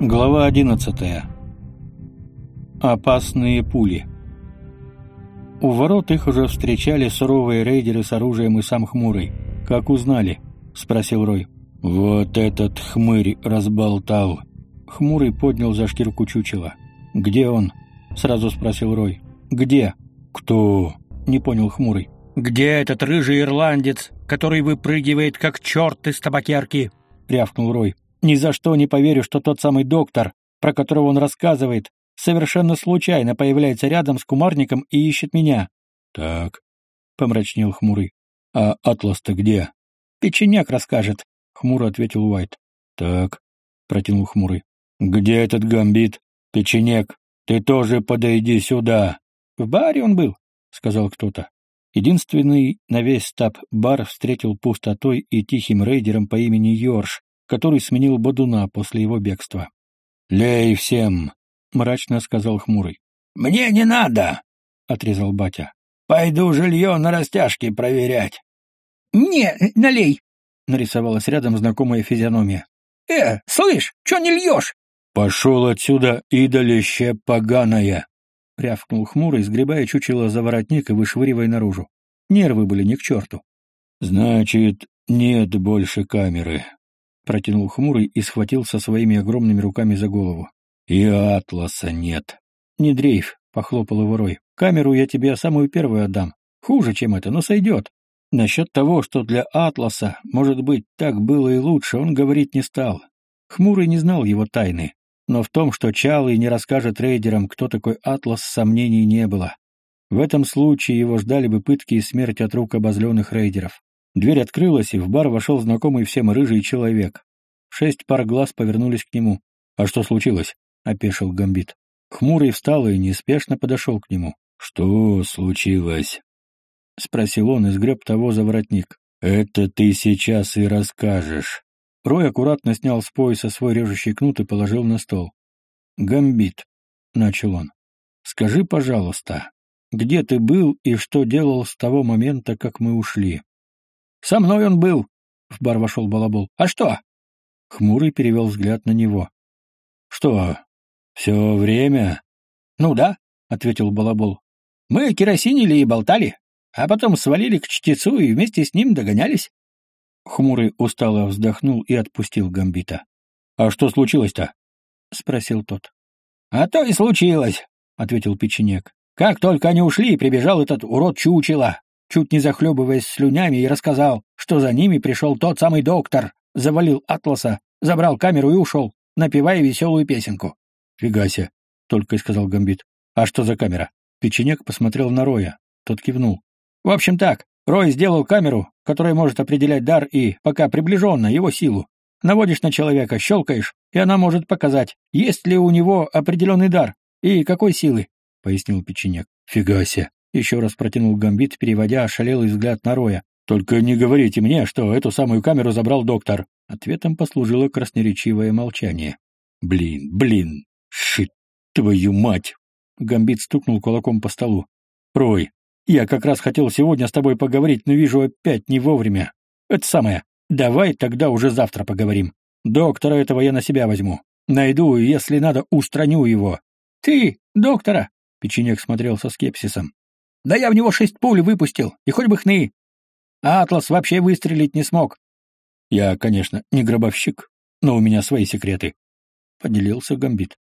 Глава 11. Опасные пули. У ворот их уже встречали суровые рейдеры с оружием и сам Хмурый. «Как узнали?» — спросил Рой. «Вот этот хмырь разболтал». Хмурый поднял за шкирку чучела. «Где он?» — сразу спросил Рой. «Где?» «Кто?» — не понял Хмурый. «Где этот рыжий ирландец, который выпрыгивает как черт из табакерки?» — рявкнул Рой. Ни за что не поверю, что тот самый доктор, про которого он рассказывает, совершенно случайно появляется рядом с кумарником и ищет меня. Так, помрачнел хмурый. А Атлас-то где? Печеняк расскажет, хмуро ответил Уайт. Так, протянул хмурый. Где этот гамбит? Печенек, ты тоже подойди сюда. В баре он был, сказал кто-то. Единственный на весь стаб бар встретил пустотой и тихим рейдером по имени Йорш, который сменил Бодуна после его бегства. «Лей всем!» — мрачно сказал Хмурый. «Мне не надо!» — отрезал батя. «Пойду жилье на растяжке проверять». «Не, налей!» — нарисовалась рядом знакомая физиономия. «Э, слышь, чё не льешь?» «Пошел отсюда, идолище поганое!» — рявкнул Хмурый, сгребая чучело за воротник и вышвыривая наружу. Нервы были не к черту. «Значит, нет больше камеры», протянул хмурый и схватился своими огромными руками за голову. И атласа нет. Не дрейф, похлопал его Рой. Камеру я тебе самую первую отдам. Хуже, чем это, но сойдет. Насчет того, что для атласа, может быть, так было и лучше, он говорить не стал. Хмурый не знал его тайны, но в том, что Чалый не расскажет рейдерам, кто такой атлас, сомнений не было. В этом случае его ждали бы пытки и смерть от рук обозленных рейдеров. Дверь открылась, и в бар вошел знакомый всем рыжий человек. Шесть пар глаз повернулись к нему. «А что случилось?» — опешил Гамбит. Хмурый встал и неспешно подошел к нему. «Что случилось?» — спросил он и сгреб того за воротник. «Это ты сейчас и расскажешь». Рой аккуратно снял с пояса свой режущий кнут и положил на стол. «Гамбит», — начал он, — «скажи, пожалуйста, где ты был и что делал с того момента, как мы ушли?» Со мной он был. В бар вошел Балабол. А что? Хмурый перевел взгляд на него. Что, все время? Ну да, ответил Балабол. Мы керосинили и болтали, а потом свалили к чтецу и вместе с ним догонялись. Хмурый устало вздохнул и отпустил Гамбита. «А что случилось-то?» — спросил тот. «А то и случилось», — ответил печенек. «Как только они ушли, прибежал этот урод чучела чуть не захлебываясь слюнями, и рассказал, что за ними пришел тот самый доктор, завалил Атласа, забрал камеру и ушел, напевая веселую песенку. «Фигася», — только и сказал Гамбит. «А что за камера?» Печенек посмотрел на Роя. Тот кивнул. «В общем так, Рой сделал камеру, которая может определять дар и, пока приближенно, его силу. Наводишь на человека, щелкаешь, и она может показать, есть ли у него определенный дар и какой силы», — пояснил Печенек. «Фигася», еще раз протянул Гамбит, переводя ошалелый взгляд на Роя. «Только не говорите мне, что эту самую камеру забрал доктор!» Ответом послужило красноречивое молчание. «Блин, блин! Шит! Твою мать!» Гамбит стукнул кулаком по столу. «Рой, я как раз хотел сегодня с тобой поговорить, но вижу опять не вовремя. Это самое. Давай тогда уже завтра поговорим. Доктора этого я на себя возьму. Найду и, если надо, устраню его». «Ты, доктора?» Печенек смотрел со скепсисом. Да я в него шесть пуль выпустил, и хоть бы хны. А Атлас вообще выстрелить не смог. Я, конечно, не гробовщик, но у меня свои секреты. Поделился Гамбит.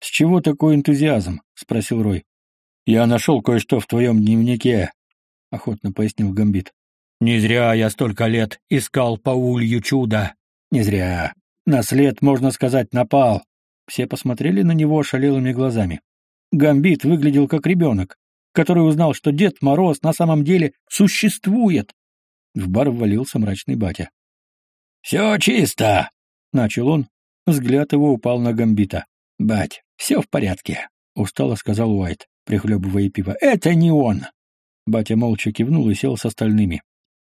С чего такой энтузиазм? Спросил Рой. Я нашел кое-что в твоем дневнике, охотно пояснил Гамбит. Не зря я столько лет искал по улью чуда. Не зря. На след, можно сказать, напал. Все посмотрели на него ошалелыми глазами. Гамбит выглядел как ребенок, который узнал, что Дед Мороз на самом деле существует. В бар ввалился мрачный батя. «Все чисто!» — начал он. Взгляд его упал на Гамбита. «Бать, все в порядке», — устало сказал Уайт, прихлебывая пиво. «Это не он!» Батя молча кивнул и сел с остальными.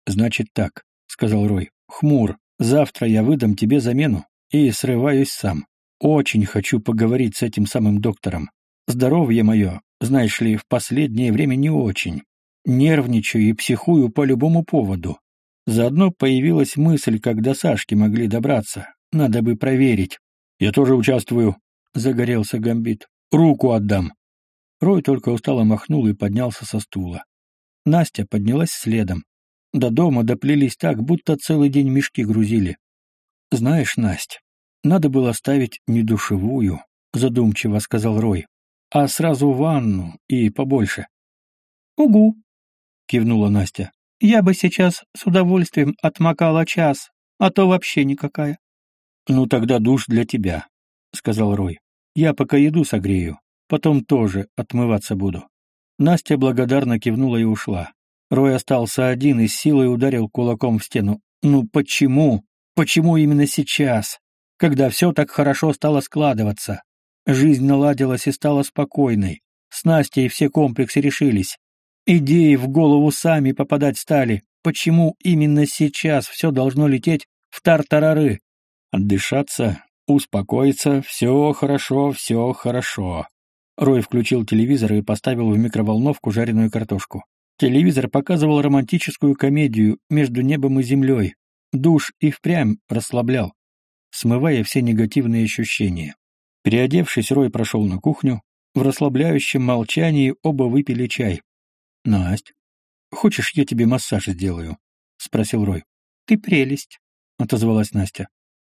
«Значит так», — сказал Рой. «Хмур, завтра я выдам тебе замену и срываюсь сам. Очень хочу поговорить с этим самым доктором. Здоровье мое знаешь ли, в последнее время не очень. Нервничаю и психую по любому поводу. Заодно появилась мысль, как до Сашки могли добраться. Надо бы проверить. Я тоже участвую, — загорелся Гамбит. Руку отдам. Рой только устало махнул и поднялся со стула. Настя поднялась следом. До дома доплелись так, будто целый день мешки грузили. «Знаешь, Настя, надо было ставить не душевую», — задумчиво сказал Рой, «а сразу ванну и побольше». «Угу», — кивнула Настя. «Я бы сейчас с удовольствием отмокала час, а то вообще никакая». «Ну тогда душ для тебя», — сказал Рой. «Я пока еду согрею, потом тоже отмываться буду». Настя благодарно кивнула и ушла. Рой остался один и с силой ударил кулаком в стену. «Ну почему? Почему именно сейчас, когда все так хорошо стало складываться? Жизнь наладилась и стала спокойной. С Настей все комплексы решились. Идеи в голову сами попадать стали. Почему именно сейчас все должно лететь в тартарары? Отдышаться, успокоиться, все хорошо, все хорошо. Рой включил телевизор и поставил в микроволновку жареную картошку. Телевизор показывал романтическую комедию между небом и землей. Душ и впрямь расслаблял, смывая все негативные ощущения. Переодевшись, Рой прошел на кухню. В расслабляющем молчании оба выпили чай. «Насть, хочешь, я тебе массаж сделаю?» — спросил Рой. «Ты прелесть», — отозвалась Настя.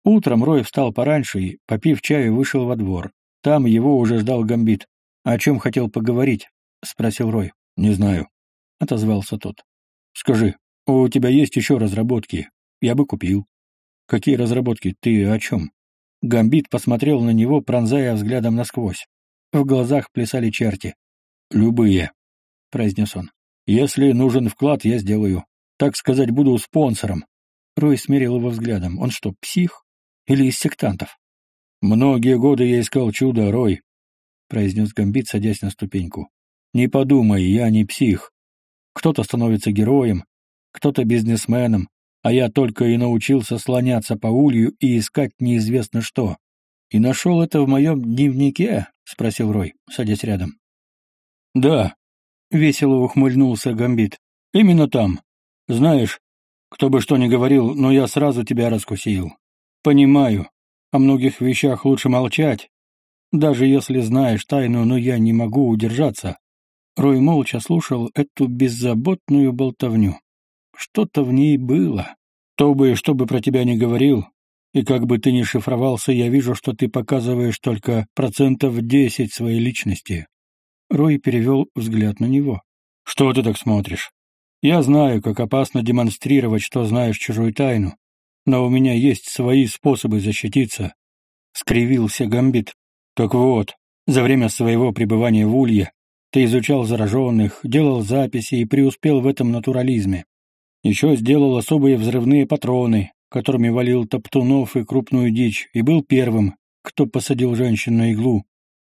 Утром Рой встал пораньше и, попив чаю, вышел во двор. Там его уже ждал Гамбит. «О чем хотел поговорить?» — спросил Рой. «Не знаю», — отозвался тот. «Скажи, у тебя есть еще разработки? Я бы купил». «Какие разработки? Ты о чем?» Гамбит посмотрел на него, пронзая взглядом насквозь. В глазах плясали черти. «Любые», — произнес он. «Если нужен вклад, я сделаю. Так сказать, буду спонсором». Рой смерил его взглядом. «Он что, псих? Или из сектантов?» «Многие годы я искал чудо, Рой», — произнес Гамбит, садясь на ступеньку. «Не подумай, я не псих. Кто-то становится героем, кто-то бизнесменом, а я только и научился слоняться по улью и искать неизвестно что. И нашел это в моем дневнике?» — спросил Рой, садясь рядом. «Да», — весело ухмыльнулся Гамбит. «Именно там. Знаешь, кто бы что ни говорил, но я сразу тебя раскусил. Понимаю, о многих вещах лучше молчать, даже если знаешь тайну, но я не могу удержаться. Рой молча слушал эту беззаботную болтовню. Что-то в ней было. То бы, что бы про тебя ни говорил, и как бы ты ни шифровался, я вижу, что ты показываешь только процентов десять своей личности. Рой перевел взгляд на него. Что ты так смотришь? Я знаю, как опасно демонстрировать, что знаешь чужую тайну, но у меня есть свои способы защититься. Скривился Гамбит. Так вот, за время своего пребывания в Улье ты изучал зараженных, делал записи и преуспел в этом натурализме. Еще сделал особые взрывные патроны, которыми валил топтунов и крупную дичь, и был первым, кто посадил женщин на иглу.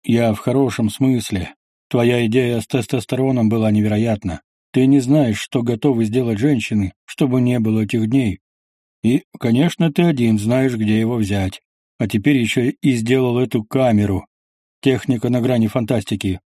Я в хорошем смысле. Твоя идея с тестостероном была невероятна. Ты не знаешь, что готовы сделать женщины, чтобы не было этих дней. И, конечно, ты один знаешь, где его взять а теперь еще и сделал эту камеру. Техника на грани фантастики.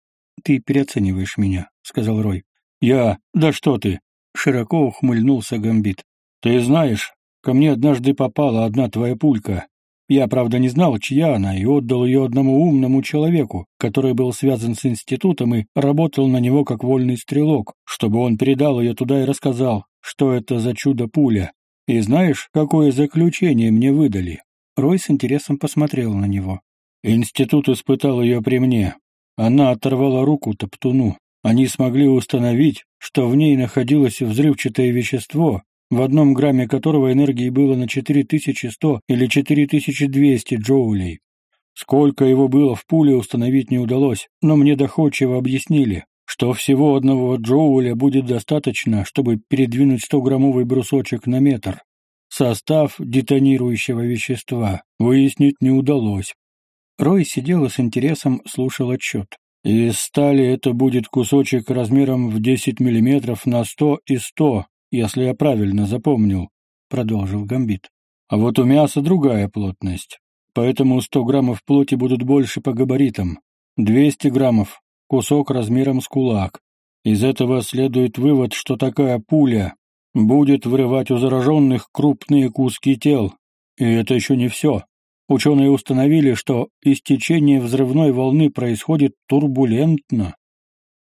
Ты переоцениваешь меня, сказал Рой. Я? Да что ты? Широко ухмыльнулся Гамбит. Ты знаешь, ко мне однажды попала одна твоя пулька. Я, правда, не знал, чья она, и отдал ее одному умному человеку, который был связан с институтом и работал на него как вольный стрелок, чтобы он передал ее туда и рассказал, что это за чудо-пуля. И знаешь, какое заключение мне выдали? Рой с интересом посмотрел на него. «Институт испытал ее при мне. Она оторвала руку Топтуну. Они смогли установить, что в ней находилось взрывчатое вещество, в одном грамме которого энергии было на 4100 или 4200 джоулей. Сколько его было в пуле, установить не удалось, но мне доходчиво объяснили, что всего одного джоуля будет достаточно, чтобы передвинуть 100-граммовый брусочек на метр. Состав детонирующего вещества выяснить не удалось. Рой сидел и с интересом слушал отчет. Из стали это будет кусочек размером в 10 миллиметров на 100 и 100, если я правильно запомнил, — продолжил Гамбит. А вот у мяса другая плотность, поэтому 100 граммов плоти будут больше по габаритам. 200 граммов — кусок размером с кулак. Из этого следует вывод, что такая пуля будет вырывать у зараженных крупные куски тел. И это еще не все. Ученые установили, что истечение взрывной волны происходит турбулентно.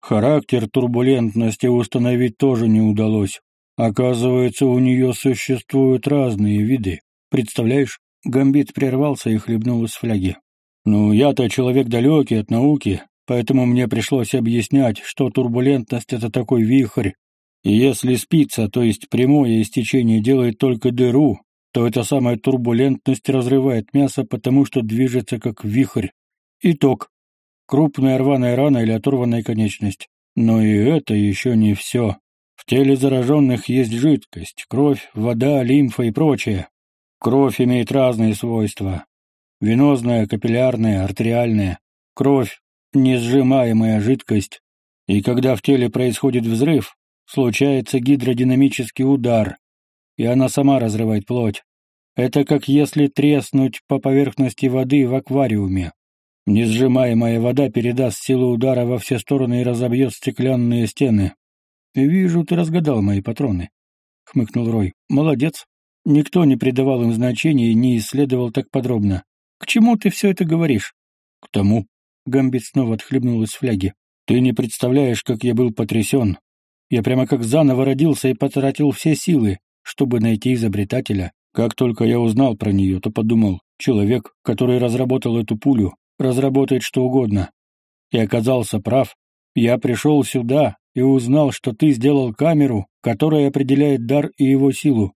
Характер турбулентности установить тоже не удалось. Оказывается, у нее существуют разные виды. Представляешь, Гамбит прервался и хлебнул из фляги. «Ну, я-то человек далекий от науки, поэтому мне пришлось объяснять, что турбулентность — это такой вихрь, и если спица, то есть прямое истечение, делает только дыру, то эта самая турбулентность разрывает мясо, потому что движется как вихрь. Итог. Крупная рваная рана или оторванная конечность. Но и это еще не все. В теле зараженных есть жидкость, кровь, вода, лимфа и прочее. Кровь имеет разные свойства. Венозная, капиллярная, артериальная. Кровь — несжимаемая жидкость. И когда в теле происходит взрыв, случается гидродинамический удар, и она сама разрывает плоть. Это как если треснуть по поверхности воды в аквариуме. Несжимаемая вода передаст силу удара во все стороны и разобьет стеклянные стены. «Вижу, ты разгадал мои патроны», — хмыкнул Рой. «Молодец. Никто не придавал им значения и не исследовал так подробно. К чему ты все это говоришь? К тому. Гамбит снова отхлебнул из фляги. Ты не представляешь, как я был потрясен. Я прямо как заново родился и потратил все силы, чтобы найти изобретателя. Как только я узнал про нее, то подумал, человек, который разработал эту пулю, разработает что угодно. И оказался прав. Я пришел сюда и узнал, что ты сделал камеру, которая определяет дар и его силу.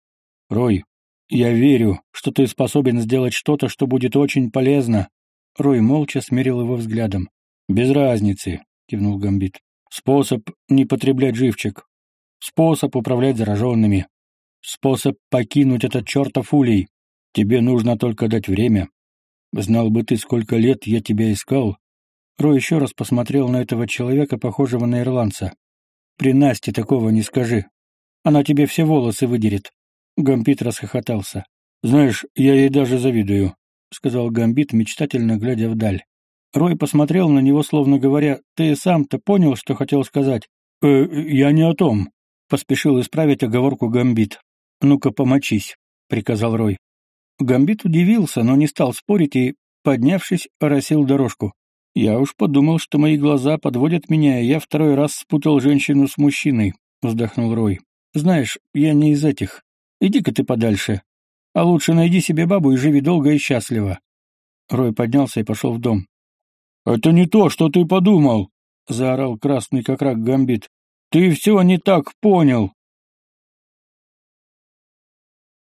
Рой, я верю, что ты способен сделать что-то, что будет очень полезно. Рой молча смерил его взглядом. Без разницы, кивнул Гамбит. Способ не потреблять живчик. Способ управлять зараженными. Способ покинуть этот чертов улей. Тебе нужно только дать время. Знал бы ты, сколько лет я тебя искал. Рой еще раз посмотрел на этого человека, похожего на ирландца. При Насте такого не скажи. Она тебе все волосы выдерет. Гамбит расхохотался. «Знаешь, я ей даже завидую», — сказал Гамбит, мечтательно глядя вдаль. Рой посмотрел на него, словно говоря, «Ты сам-то понял, что хотел сказать?» «Э, я не о том», — поспешил исправить оговорку Гамбит. «Ну-ка, помочись», — приказал Рой. Гамбит удивился, но не стал спорить и, поднявшись, оросил дорожку. «Я уж подумал, что мои глаза подводят меня, и я второй раз спутал женщину с мужчиной», — вздохнул Рой. «Знаешь, я не из этих. Иди-ка ты подальше. А лучше найди себе бабу и живи долго и счастливо. Рой поднялся и пошел в дом. «Это не то, что ты подумал!» — заорал красный как рак гамбит. «Ты все не так понял.